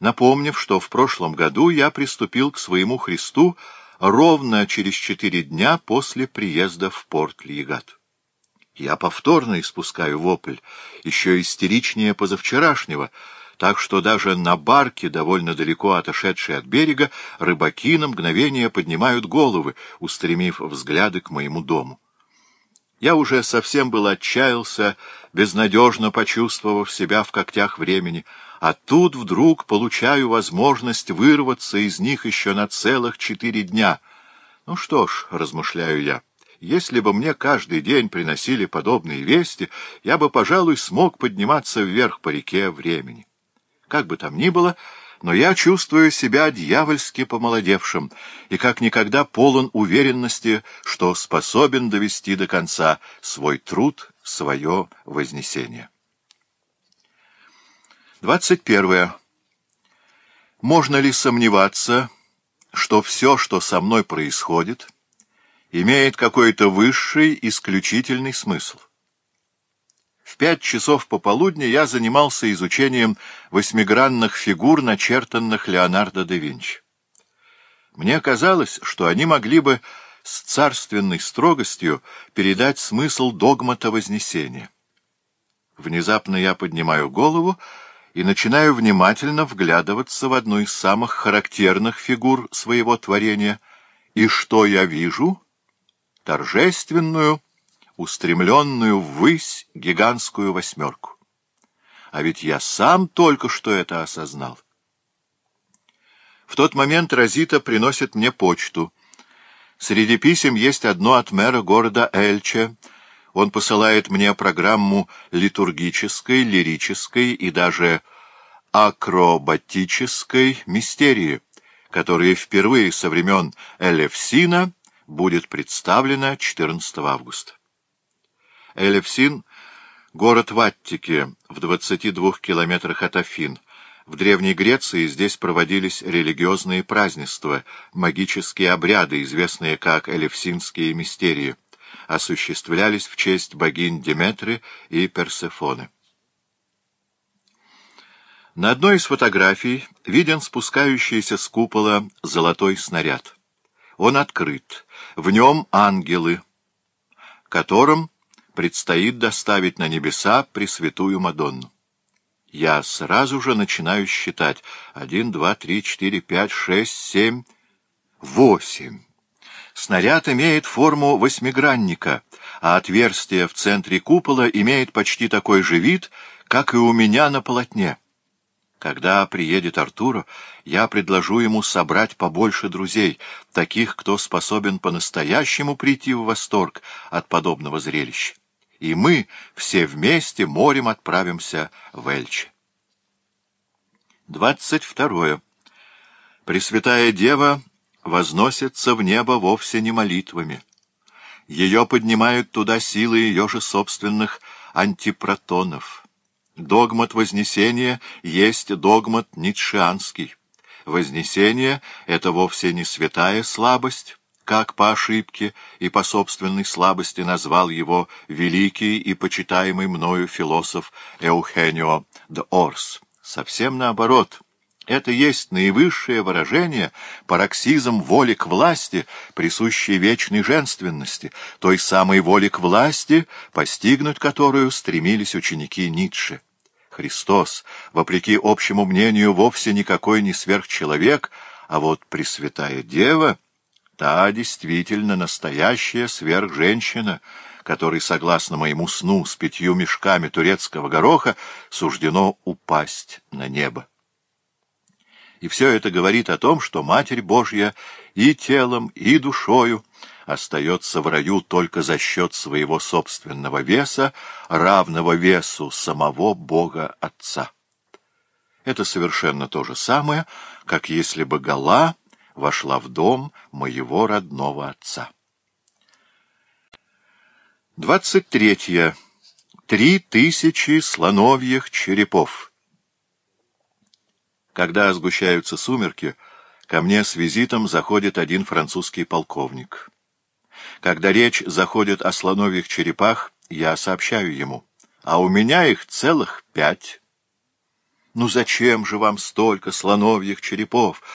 напомнив, что в прошлом году я приступил к своему Христу ровно через четыре дня после приезда в порт Льегат. Я повторно испускаю вопль, еще истеричнее позавчерашнего, так что даже на барке, довольно далеко отошедшей от берега, рыбаки на мгновение поднимают головы, устремив взгляды к моему дому. Я уже совсем был отчаялся, безнадежно почувствовав себя в когтях времени, а тут вдруг получаю возможность вырваться из них еще на целых четыре дня. Ну что ж, размышляю я, если бы мне каждый день приносили подобные вести, я бы, пожалуй, смог подниматься вверх по реке времени. Как бы там ни было, но я чувствую себя дьявольски помолодевшим и как никогда полон уверенности, что способен довести до конца свой труд, свое вознесение. 21. Можно ли сомневаться, что все, что со мной происходит, имеет какой-то высший исключительный смысл? Пять часов пополудни я занимался изучением восьмигранных фигур, начертанных Леонардо да Винчи. Мне казалось, что они могли бы с царственной строгостью передать смысл догмата Вознесения. Внезапно я поднимаю голову и начинаю внимательно вглядываться в одну из самых характерных фигур своего творения. И что я вижу? Торжественную устремленную ввысь гигантскую восьмерку. А ведь я сам только что это осознал. В тот момент Розита приносит мне почту. Среди писем есть одно от мэра города Эльче. Он посылает мне программу литургической, лирической и даже акробатической мистерии, которая впервые со времен Элевсина будет представлена 14 августа. Элевсин — город в Аттике, в 22 километрах от Афин. В Древней Греции здесь проводились религиозные празднества, магические обряды, известные как элевсинские мистерии, осуществлялись в честь богинь Деметры и Персефоны. На одной из фотографий виден спускающийся с купола золотой снаряд. Он открыт. В нем ангелы, которым предстоит доставить на небеса Пресвятую Мадонну. Я сразу же начинаю считать. Один, два, три, четыре, пять, шесть, семь, восемь. Снаряд имеет форму восьмигранника, а отверстие в центре купола имеет почти такой же вид, как и у меня на полотне. Когда приедет Артуро, я предложу ему собрать побольше друзей, таких, кто способен по-настоящему прийти в восторг от подобного зрелища и мы все вместе морем отправимся в Эльче. 22. Пресвятая Дева возносится в небо вовсе не молитвами. Ее поднимают туда силы ее же собственных антипротонов. Догмат Вознесения есть догмат ницшианский. Вознесение — это вовсе не святая слабость, как по ошибке и по собственной слабости назвал его великий и почитаемый мною философ Эухенио де Орс. Совсем наоборот. Это есть наивысшее выражение, пароксизм воли к власти, присущей вечной женственности, той самой воли к власти, постигнуть которую стремились ученики Ницше. Христос, вопреки общему мнению, вовсе никакой не сверхчеловек, а вот Пресвятая Дева — Та действительно настоящая сверхженщина, которой, согласно моему сну, с пятью мешками турецкого гороха суждено упасть на небо. И все это говорит о том, что Матерь Божья и телом, и душою остается в раю только за счет своего собственного веса, равного весу самого Бога Отца. Это совершенно то же самое, как если бы Гала — вошла в дом моего родного отца. 23. Три тысячи слоновьих черепов. Когда сгущаются сумерки, ко мне с визитом заходит один французский полковник. Когда речь заходит о слоновьих черепах, я сообщаю ему, а у меня их целых пять. «Ну зачем же вам столько слоновьих черепов?»